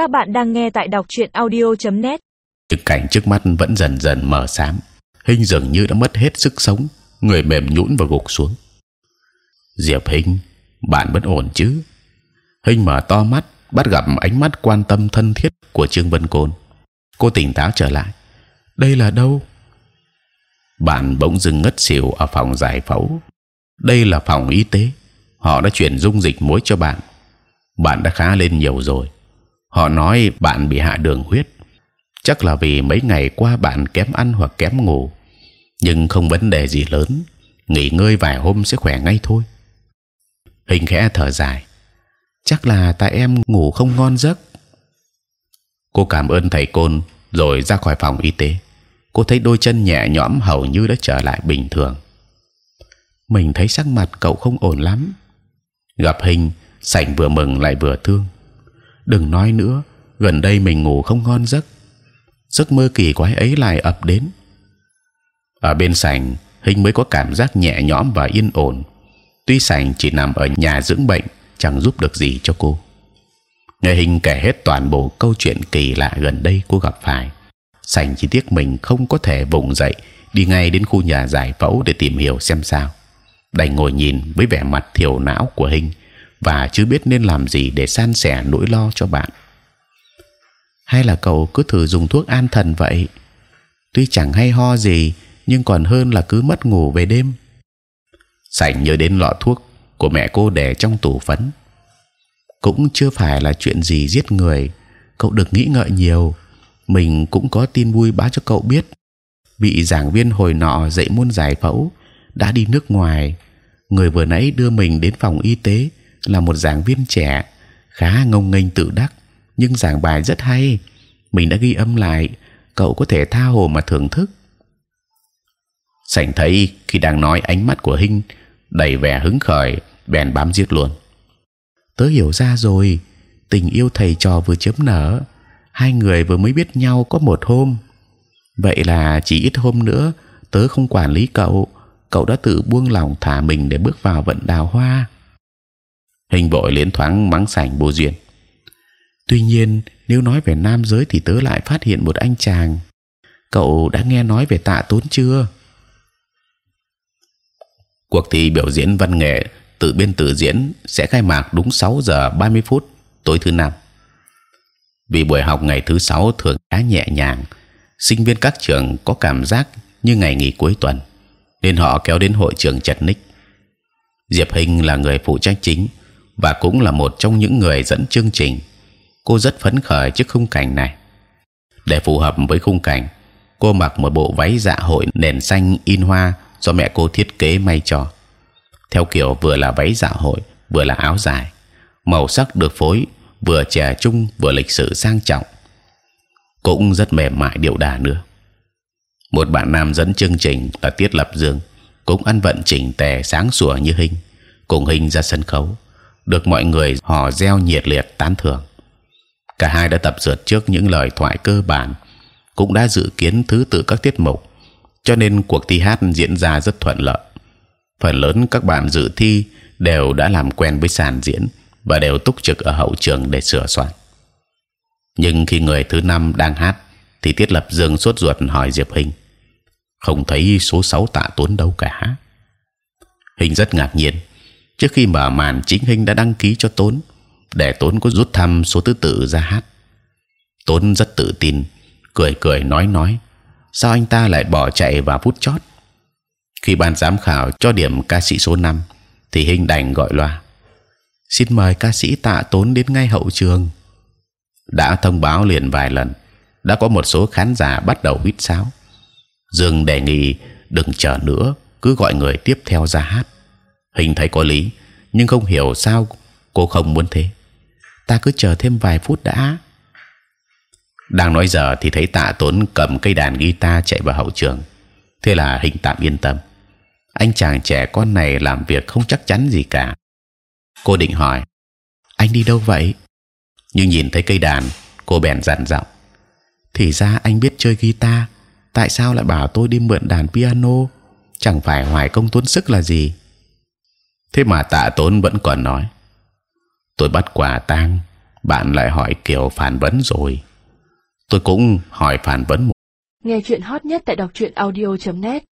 Các bạn đang nghe tại đọc truyện audio.net. Thực cảnh trước mắt vẫn dần dần mờ xám, hình dường như đã mất hết sức sống, người mềm nhũn và gục xuống. Diệp Hình, bạn vẫn ổn chứ? Hình mở to mắt, bắt gặp ánh mắt quan tâm thân thiết của Trương Vân Côn. Cô tỉnh táo trở lại. Đây là đâu? Bạn bỗng dưng ngất xỉu ở phòng giải phẫu. Đây là phòng y tế. Họ đã chuyển dung dịch muối cho bạn. Bạn đã khá lên nhiều rồi. Họ nói bạn bị hạ đường huyết. Chắc là vì mấy ngày qua bạn kém ăn hoặc kém ngủ. Nhưng không vấn đề gì lớn. Nghỉ ngơi vài hôm sẽ khỏe ngay thôi. Hình khẽ thở dài. Chắc là tại em ngủ không ngon giấc. Cô cảm ơn thầy côn rồi ra khỏi phòng y tế. Cô thấy đôi chân nhẹ nhõm hầu như đã trở lại bình thường. Mình thấy sắc mặt cậu không ổn lắm. Gặp hình, sảnh vừa mừng lại vừa thương. Đừng nói nữa, gần đây mình ngủ không ngon giấc. Giấc mơ kỳ quái ấy lại ập đến. Ở bên sảnh, hình mới có cảm giác nhẹ nhõm và yên ổn. Tuy sảnh chỉ nằm ở nhà dưỡng bệnh, chẳng giúp được gì cho cô. Nghe hình kể hết toàn bộ câu chuyện kỳ lạ gần đây cô gặp phải. Sảnh chỉ tiếc mình không có thể vùng dậy đi ngay đến khu nhà giải phẫu để tìm hiểu xem sao. đành ngồi nhìn với vẻ mặt thiểu não của hình và chưa biết nên làm gì để san sẻ nỗi lo cho bạn. Hay là cậu cứ thử dùng thuốc an thần vậy? Tuy chẳng hay ho gì, nhưng còn hơn là cứ mất ngủ về đêm. Sảnh nhớ đến lọ thuốc của mẹ cô để trong tủ phấn. Cũng chưa phải là chuyện gì giết người. Cậu được nghĩ ngợi nhiều. Mình cũng có tin vui báo cho cậu biết. Bị giảng viên hồi nọ dạy môn giải phẫu đã đi nước ngoài. Người vừa nãy đưa mình đến phòng y tế là một giảng viên trẻ, khá ngông nghênh tự đắc, nhưng giảng bài rất hay. Mình đã ghi âm lại, cậu có thể tha hồ mà thưởng thức. Sảnh thấy khi đang nói ánh mắt của Hinh đầy vẻ hứng khởi, bèn bám giết luôn. Tớ hiểu ra rồi, tình yêu thầy trò vừa chấm nở, hai người vừa mới biết nhau có một hôm. Vậy là chỉ ít hôm nữa, tớ không quản lý cậu, cậu đã tự buông lòng thả mình để bước vào vận đào hoa hình bội liến thoáng mắng sảnh vô duyên. Tuy nhiên, nếu nói về nam giới thì tớ lại phát hiện một anh chàng. Cậu đã nghe nói về tạ tốn chưa? Cuộc thi biểu diễn văn nghệ tự biên tự diễn sẽ khai mạc đúng 6 giờ 30 phút tối thứ năm. Vì buổi học ngày thứ sáu thường khá nhẹ nhàng, sinh viên các trường có cảm giác như ngày nghỉ cuối tuần, nên họ kéo đến hội trường chật ních. Diệp hình là người phụ trách chính và cũng là một trong những người dẫn chương trình. Cô rất phấn khởi trước khung cảnh này. Để phù hợp với khung cảnh, cô mặc một bộ váy dạ hội nền xanh in hoa do mẹ cô thiết kế may cho. Theo kiểu vừa là váy dạ hội, vừa là áo dài, màu sắc được phối vừa trẻ trung vừa lịch sự sang trọng, cũng rất mềm mại điệu đà nữa. Một bạn nam dẫn chương trình là Tiết Lập Dương cũng ăn vận chỉnh tề sáng sủa như hình, cùng hình ra sân khấu được mọi người hò reo nhiệt liệt tán thưởng. Cả hai đã tập dượt trước những lời thoại cơ bản, cũng đã dự kiến thứ tự các tiết mục, cho nên cuộc thi hát diễn ra rất thuận lợi. Phần lớn các bạn dự thi đều đã làm quen với sàn diễn và đều túc trực ở hậu trường để sửa soạn. Nhưng khi người thứ năm đang hát, thì tiết lập dương sốt ruột hỏi diệp hình, không thấy số 6 tạ tốn đâu cả. hình rất ngạc nhiên trước khi mở màn, chính hình đã đăng ký cho tốn, để tốn có rút thăm số thứ tự ra hát. Tốn rất tự tin, cười cười nói nói, sao anh ta lại bỏ chạy vào phút chót? Khi ban giám khảo cho điểm ca sĩ số 5 thì hình đành gọi loa, xin mời ca sĩ tạ tốn đến ngay hậu trường. Đã thông báo liền vài lần, đã có một số khán giả bắt đầu huýt sáo. Dương đề nghị, đừng chờ nữa, cứ gọi người tiếp theo ra hát hình thấy có lý, nhưng không hiểu sao cô không muốn thế. Ta cứ chờ thêm vài phút đã. Đang nói giờ thì thấy tạ tốn cầm cây đàn guitar chạy vào hậu trường. Thế là hình tạm yên tâm. Anh chàng trẻ con này làm việc không chắc chắn gì cả. Cô định hỏi, anh đi đâu vậy? Nhưng nhìn thấy cây đàn, cô bèn dặn giọng, thì ra anh biết chơi guitar, tại sao lại bảo tôi đi mượn đàn piano? Chẳng phải hoài công tốn sức là gì? Thế mà tạ tốn vẫn còn nói, tôi bắt quả tang, bạn lại hỏi kiểu phản vấn rồi. Tôi cũng hỏi phản vấn một Nghe chuyện hot nhất tại đọc truyện audio.net